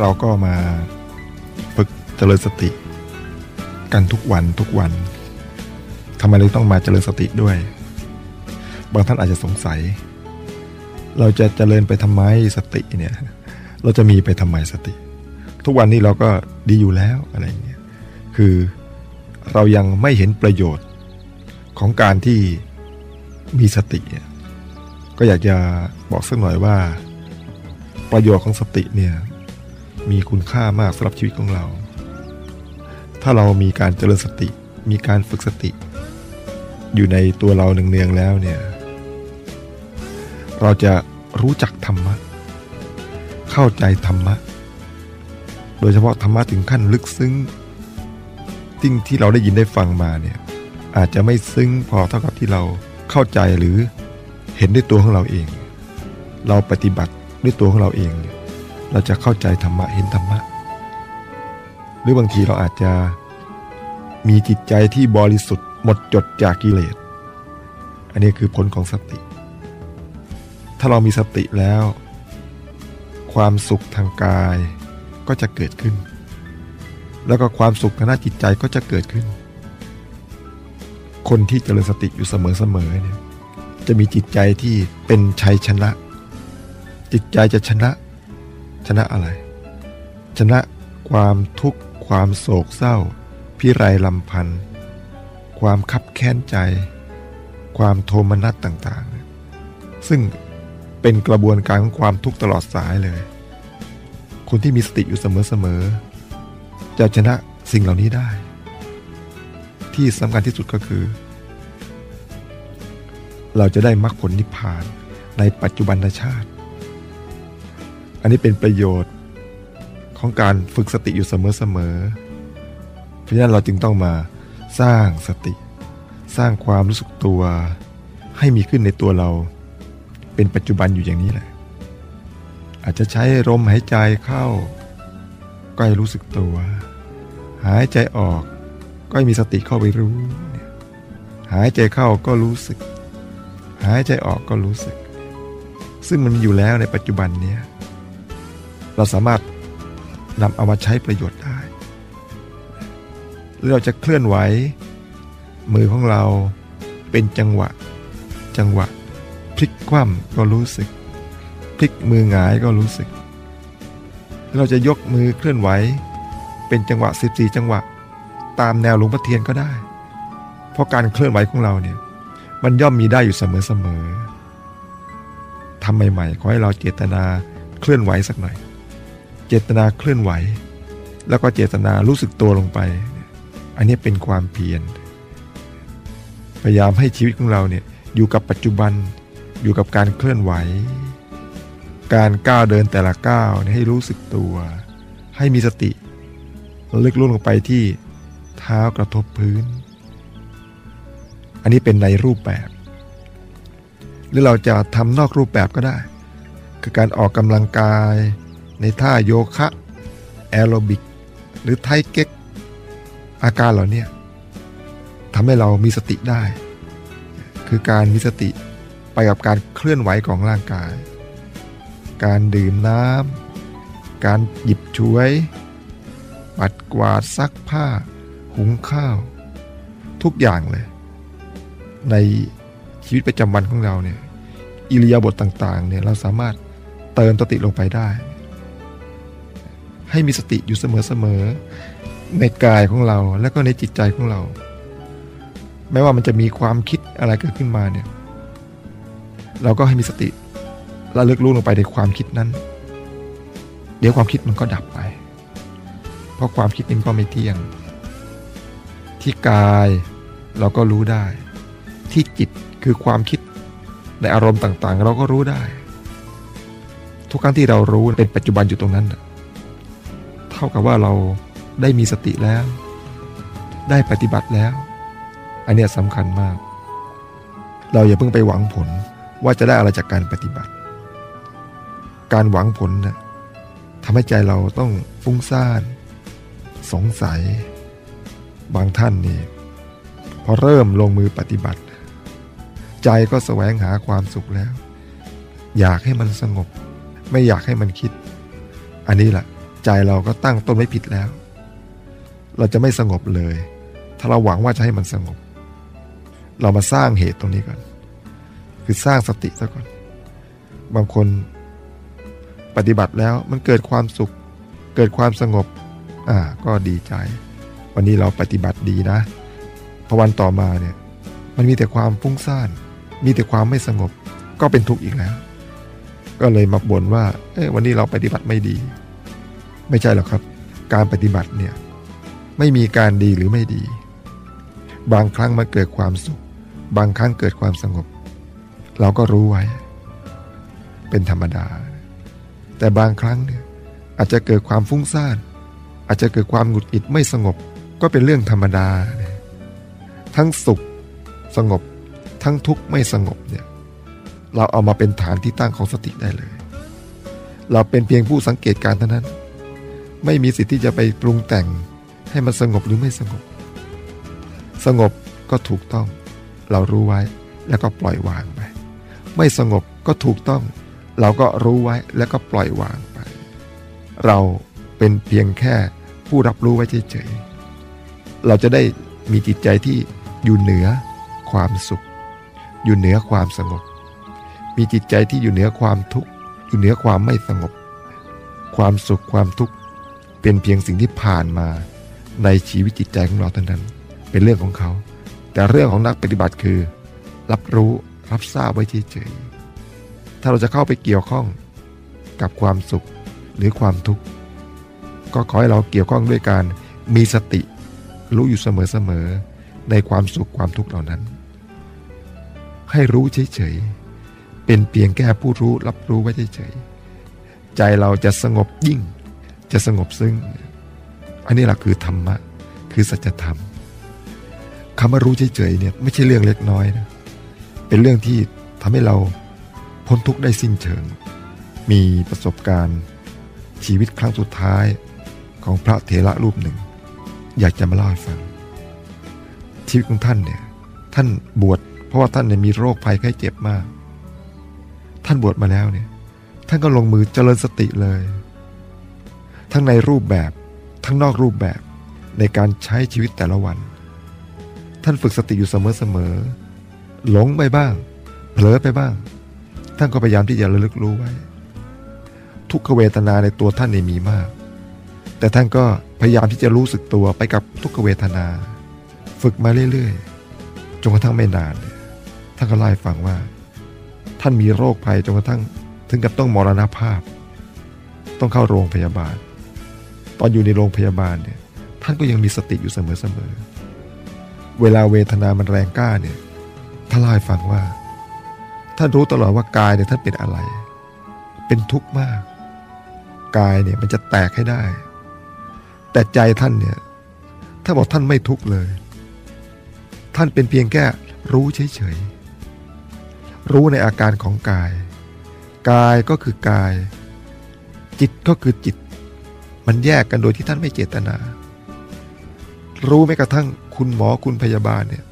เราก็มาฝึกเจริญสติ กันทุกวันทุกวันทำไมเราต้องมาเจริญสติด้วย บางท่านอาจจะสงสัย เราจะเจริญไปทำไมสติเนี่ย เราจะมีไปทำไมสติ ทุกวันนี้เราก็ดีอยู่แล้วอะไรเงี้ยคือเรายังไม่เห็นประโยชน์ของการที่มีสติ ก็อยากจะบอกสักหน่อยว่า ประโยชน์ของสติเนี่ย มีคุณค่ามากสำหรับชีวิตของเรา ถ้าเรามีการเจริญสติ มีการฝึกสติ อยู่ในตัวเราเนืองๆแล้วเนี่ย เราจะรู้จักธรรมะ เข้าใจธรรมะ โดยเฉพาะธรรมะถึงขั้นลึกซึ้งสิ่งที่เราได้ยินได้ฟังมาเนี่ย อาจจะไม่ซึ้งพอเท่ากับที่เราเข้าใจหรือเห็นด้วยตัวของเราเอง เราปฏิบัติด้วยตัวของเราเองเนี่ย เราจะเข้าใจธรรมะเห็นธรรมะ หรือบางทีเราอาจจะมีจิตใจที่บริสุทธิ์หมดจดจากกิเลส อันนี้คือผลของสติ ถ้าเรามีสติแล้ว ความสุขทางกายก็จะเกิดขึ้น แล้วก็ความสุขทางด้านจิตใจก็จะเกิดขึ้น คนที่เจริญสติอยู่เสมอๆเนี่ยจะมีจิตใจที่เป็นชัยชนะ จิตใจจะชนะ ชนะอะไร ชนะความทุกข์ความโศกเศร้า พิไรลำพันธ์ความคับแค้นใจ ความโทมนัสต่างๆ ซึ่งเป็นกระบวนการของความทุกข์ตลอดสายเลย คนที่มีสติอยู่เสมอๆจะชนะสิ่งเหล่านี้ได้ ที่สำคัญที่สุดก็คือ เราจะได้มรรคผลนิพพานในปัจจุบันชาติ อันนี้เป็นประโยชน์ของการฝึกสติอยู่เสมอๆ เพราะฉะนั้นเราจึงต้องมาสร้างสติ สร้างความรู้สึกตัว ให้มีขึ้นในตัวเรา เป็นปัจจุบันอยู่อย่างนี้แหละ อาจจะใช้ลมหายใจเข้า ก็ให้รู้สึกตัว หายใจออกก็ให้มีสติเข้าไปรู้ หายใจเข้าก็รู้สึก หายใจออกก็รู้สึก ซึ่งมันมีอยู่แล้วในปัจจุบันเนี้ย เราสามารถนำเอามาใช้ประโยชน์ได้ หรือเราจะเคลื่อนไหว มือของเราเป็นจังหวะ จังหวะ พลิกคว่ำก็รู้สึก พลิกมือหงายก็รู้สึก เราจะยกมือเคลื่อนไหว เป็นจังหวะ 14 จังหวะ ตามแนวหลวงพ่อเทียนก็ได้ เพราะการเคลื่อนไหวของเราเนี่ยมันย่อมมีได้อยู่เสมอๆทำใหม่ๆขอให้เราเจตนาเคลื่อนไหวสักหน่อย เจตนาเคลื่อนไหว แล้วก็เจตนารู้สึกตัวลงไป อันนี้เป็นความเพียรพยายามให้ชีวิตของเราเนี่ยอยู่กับปัจจุบันอยู่กับการเคลื่อนไหว การก้าวเดินแต่ละก้าวให้รู้สึกตัว ให้มีสติลึกลงไปที่เท้ากระทบพื้น อันนี้เป็นในรูปแบบ หรือเราจะทำนอกรูปแบบก็ได้ คือการออกกำลังกาย ในท่าโยคะ แอโรบิก หรือไทเก๊ก อาการเหล่านี้ทำให้เรามีสติได้ คือการมีสติไปกับการเคลื่อนไหวของร่างกาย การดื่มน้ำการหยิบช่วย ปัดกวาดซักผ้า หุงข้าว ทุกอย่างเลย ในชีวิตประจำวันของเราเนี่ยอิริยาบถต่างๆเนี่ยเราสามารถเติมสติลงไปได้ ให้มีสติอยู่เสมอๆในกายของเราและก็ในจิตใจของเรา แม้ว่ามันจะมีความคิดอะไรเกิดขึ้นมาเนี่ย เราก็ให้มีสติระลึกรู้ลงไปในความคิดนั้น เดี๋ยวความคิดมันก็ดับไป เพราะความคิดนี้ก็ไม่เที่ยง ที่กายเราก็รู้ได้ ที่จิตคือความคิดในอารมณ์ต่างๆ เราก็รู้ได้ ทุกครั้งที่เรารู้เป็นปัจจุบันอยู่ตรงนั้น ท่ากับว่าเราได้มีสติแล้ว ได้ปฏิบัติแล้ว อันนี้สำคัญมาก เราอย่าเพิ่งไปหวังผลว่าจะได้อะไรจากการปฏิบัติ การหวังผลนะ่ะทำให้ใจเราต้องฟุ้งซ่าน สงสัย บางท่านนี่ พอเริ่มลงมือปฏิบัติ ใจก็แสวงหาความสุขแล้ว อยากให้มันสงบ ไม่อยากให้มันคิด อันนี้แหละ ใจเราก็ตั้งต้นไม่ผิดแล้ว เราจะไม่สงบเลย ถ้าเราหวังว่าจะให้มันสงบ เรามาสร้างเหตุตรงนี้ก่อน คือสร้างสติซะก่อน บางคนปฏิบัติแล้วมันเกิดความสุข เกิดความสงบ อ่า ก็ดีใจ วันนี้เราปฏิบัติดีนะพอวันต่อมาเนี่ย มันมีแต่ความฟุ้งซ่าน มีแต่ความไม่สงบ ก็เป็นทุกข์อีกแล้ว ก็เลยมาบ่นว่า เอ้วันนี้เราปฏิบัติไม่ดี ไม่ใช่หรอกครับ การปฏิบัติเนี่ยไม่มีการดีหรือไม่ดี บางครั้งมันเกิดความสุข บางครั้งเกิดความสงบ เราก็รู้ไว้ เป็นธรรมดา แต่บางครั้งเนี่ยอาจจะเกิดความฟุ้งซ่านอาจจะเกิดความหงุดหงิดไม่สงบก็เป็นเรื่องธรรมดา ทั้งสุขสงบ ทั้งทุกข์ไม่สงบเนี่ยเราเอามาเป็นฐานที่ตั้งของสติได้เลย เราเป็นเพียงผู้สังเกตการเท่านั้น ไม่มีสิทธิ์ที่จะไปปรุงแต่งให้มันสงบหรือไม่สงบ สงบก็ถูกต้อง เรารู้ไว้แล้วก็ปล่อยวางไป ไม่สงบก็ถูกต้อง เราก็รู้ไว้แล้วก็ปล่อยวางไป เราเป็นเพียงแค่ผู้รับรู้ไว้เฉยๆเราจะได้มีจิตใจที่อยู่เหนือความสุข อยู่เหนือความสงบ มีจิตใจที่อยู่เหนือความทุกข์อยู่เหนือความไม่สงบ ความสุขความทุกข์ เป็นเพียงสิ่งที่ผ่านมาในชีวิตจิตใจของเราเท่านั้น เป็นเรื่องของเขา แต่เรื่องของนักปฏิบัติคือ รับรู้รับทราบไว้เฉยๆถ้าเราจะเข้าไปเกี่ยวข้องกับความสุขหรือความทุกข์ก็ขอให้เราเกี่ยวข้องด้วยการมีสติ รู้อยู่เสมอๆในความสุขความทุกข์เหล่านั้น ให้รู้เฉยๆเป็นเพียงแค่ผู้รู้รับรู้ไว้เฉยๆใจเราจะสงบยิ่ง จะสงบซึ้งอันนี้แหละคือธรรมะ คือสัจธรรมคำว่ารู้เฉยๆเนี่ยไม่ใช่เรื่องเล็กน้อยนะเป็นเรื่องที่ทำให้เราพ้นทุกข์ได้สิ้นเชิง มีประสบการณ์ชีวิตครั้งสุดท้ายของพระเถระรูปหนึ่ง อยากจะมาเล่าให้ฟัง ชีวิตของท่านเนี่ยท่านบวชเพราะว่าท่านเนี่ยมีโรคภัยไข้เจ็บมาก ท่านบวชมาแล้วเนี่ยท่านก็ลงมือเจริญสติเลย ทั้งในรูปแบบทั้งนอกรูปแบบในการใช้ชีวิตแต่ละวัน ท่านฝึกสติอยู่เสมอๆหลงไปบ้าง เผลอไปบ้าง ท่านก็พยายามที่จะระลึกรู้ไว้ ทุกขเวทนาในตัวท่านเนี่ยมีมาก แต่ท่านก็พยายามที่จะรู้สึกตัวไปกับทุกขเวทนา ฝึกมาเรื่อยๆจนกระทั่งไม่นาน ท่านก็ไล่ฟังว่า ท่านมีโรคภัยจนกระทั่งถึงกับต้องมรณภาพ ต้องเข้าโรงพยาบาล ตอนอยู่ในโรงพยาบาลเนี่ยท่านก็ยังมีสติอยู่เสมอๆเวลาเวทนามันแรงกล้าเนี่ยท่านเล่าให้ฟังว่าท่านรู้ตลอดว่ากายเนี่ยท่านเป็นอะไร เป็นทุกข์มาก กายเนี่ยมันจะแตกให้ได้ แต่ใจท่านเนี่ยถ้าบอกท่านไม่ทุกข์เลย ท่านเป็นเพียงแค่รู้เฉยๆรู้ในอาการของกาย กายก็คือกาย จิตก็คือจิต มันแยกกันโดยที่ท่านไม่เจตนา รู้ไหมกระทั่งคุณหมอคุณพยาบาลเนี่ย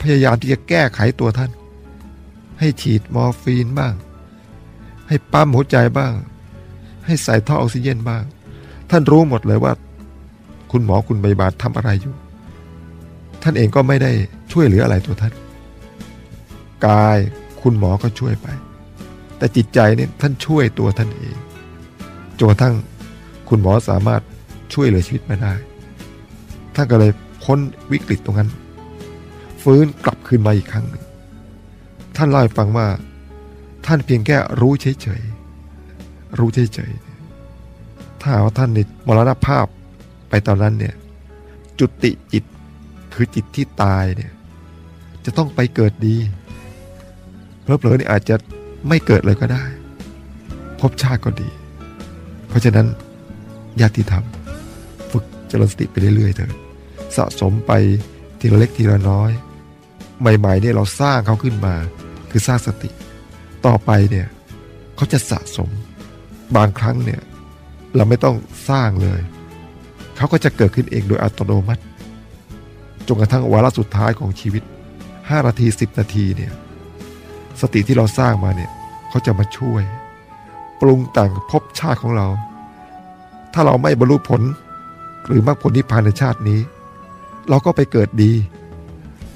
พยายามที่จะแก้ไขตัวท่าน ให้ฉีดมอร์ฟีนบ้าง ให้ปั๊มหัวใจบ้าง ให้ใส่ท่อออกซิเจนบ้าง ท่านรู้หมดเลยว่า คุณหมอคุณพยาบาลทำอะไรอยู่ ท่านเองก็ไม่ได้ช่วยเหลืออะไรตัวท่าน กายคุณหมอก็ช่วยไป แต่จิตใจเนี่ยท่านช่วยตัวท่านเองจนกระทั่ง คุณหมอสามารถช่วยเหลือชีวิตมาได้ ท่านก็เลยพ้นวิกฤตตรงนั้น ฟื้นกลับคืนมาอีกครั้งหนึ่งท่านเล่าให้ฟังว่า ท่านเพียงแค่รู้เฉยๆ รู้เฉยๆ ถ้าว่าท่านนิมรณภาพไปตอนนั้นเนี่ย จุติจิตคือจิตที่ตายเนี่ย จะต้องไปเกิดดี เพลิอๆนี่อาจจะไม่เกิดเลยก็ได้ พบชาติก็ดี เพราะฉะนั้น ญาติธรรม ฝึกเจริญสติไปเรื่อยๆเถอะสะสมไปทีละเล็กทีละน้อย ใหม่ๆเนี่ยเราสร้างเขาขึ้นมา คือสร้างสติ ต่อไปเนี่ยเขาจะสะสมบางครั้งเนี่ยเราไม่ต้องสร้างเลย เขาก็จะเกิดขึ้นเองโดยอัตโนมัติจนกระทั่งวาระสุดท้ายของชีวิต 5 นาที 10 นาทีเนี่ยสติที่เราสร้างมาเนี่ยเขาจะมาช่วย ปรุงแต่งภพชาติของเรา ถ้าเราไม่บรรลุผล หรือมรรคผลนิพพานในชาตินี้ เราก็ไปเกิดดี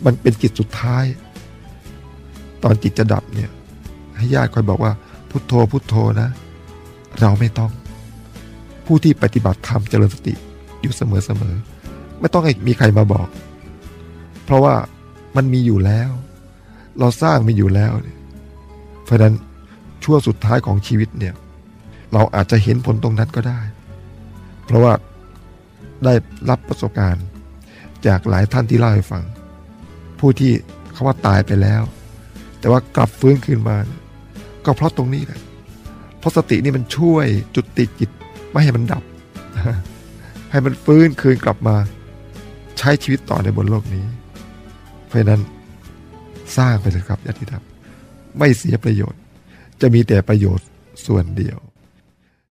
มันเป็นจิตสุดท้าย ตอนจิตจะดับเนี่ย ให้ญาติคอยบอกว่าพุทโธพุทโธนะ เราไม่ต้อง ผู้ที่ปฏิบัติธรรมเจริญสติอยู่เสมอเสมอๆไม่ต้องให้มีใครมาบอก เพราะว่ามันมีอยู่แล้ว เราสร้างมีอยู่แล้วเพราะนั้นช่วงสุดท้ายของชีวิตเนี่ย เราอาจจะเห็นผลตรงนั้นก็ได้ เพราะว่าได้รับประสบการณ์ จากหลายท่านที่เล่าให้ฟัง ผู้ที่เขาว่าตายไปแล้ว แต่ว่ากลับฟื้นคืนมา ก็เพราะตรงนี้แหละเพราะสตินี่มันช่วยจุดติดจิตไม่ให้มันดับ ให้มันฟื้นคืนกลับมา ใช้ชีวิตต่อในบนโลกนี้ เพราะฉะนั้นสร้างไปเลยครับญาติธรรมไม่เสียประโยชน์ จะมีแต่ประโยชน์ส่วนเดียว